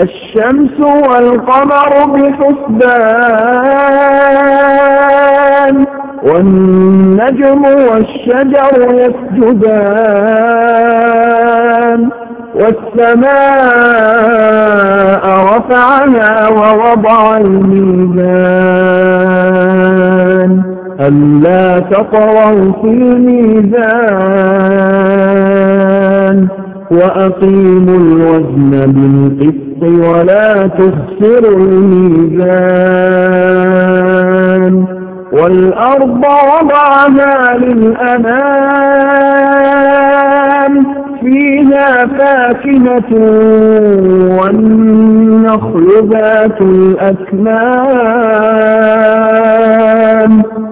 الشمس والقمر بحسبان والنجم والشجر يسجدان والسماء رفعها ووضع الميزان. ألا تطغوا في الميزان. وأقيموا الوزن بالقسط ولا تخسروا الميزان والأرض وضعها للأنام فيها فاكهة والنخل ذات الأكمام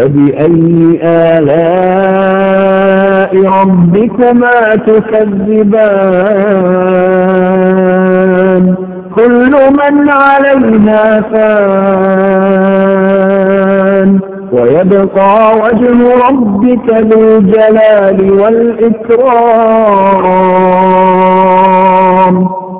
فبأي آلاء ربكما تكذبان؟ كل من عليها فان. ويبقى وجه ربك ذو الجلال والإكرام.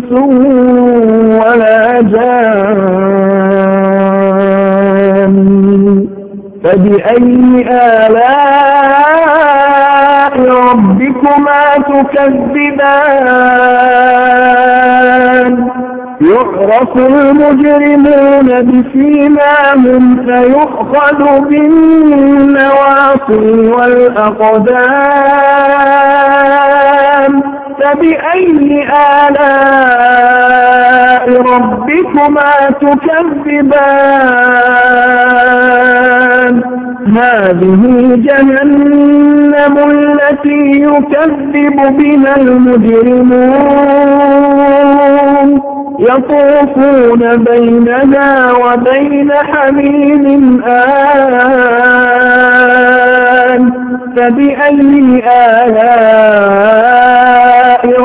إنس ولا جان. فبأي آلاء ربكما تكذبان؟ يعرف المجرمون بسيماهم فيؤخذ بالنواصي والأقدام. فبأي آلاء ربكما تكذبان؟ هذه جهنم التي يكذب بها المجرمون. يطوفون بيننا وبين حميم آن. فبأي آلاء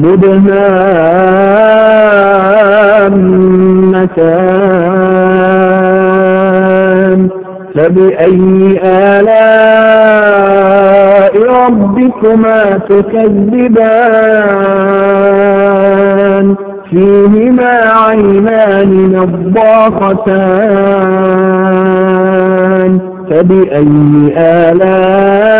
مدهامتان فبأي آلاء ربكما تكذبان؟ فيهما عينان نضاختان. فبأي آلاء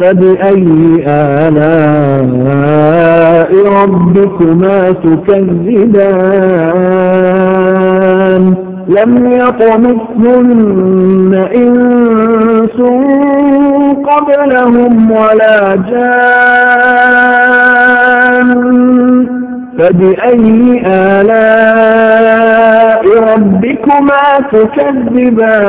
فبأي آلاء ربكما تكذبان؟ لم يطمثهن إنس قبلهم ولا جان. فبأي آلاء ربكما تكذبان؟